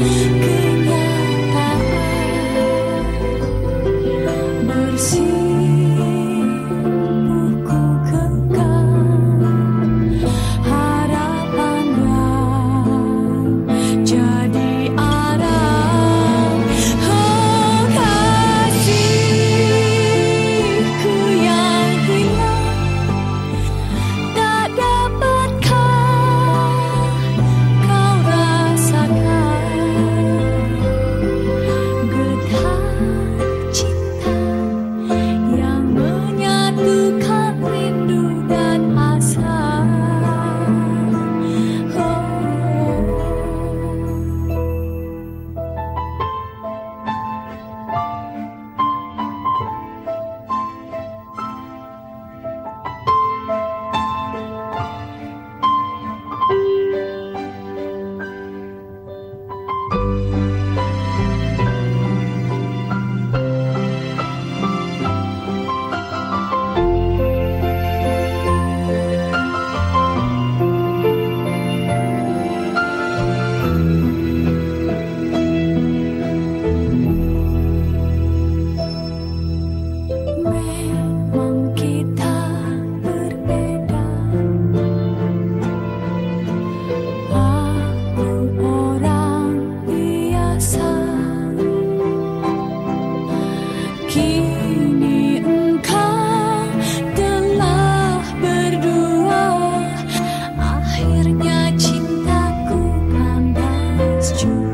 peace. just you.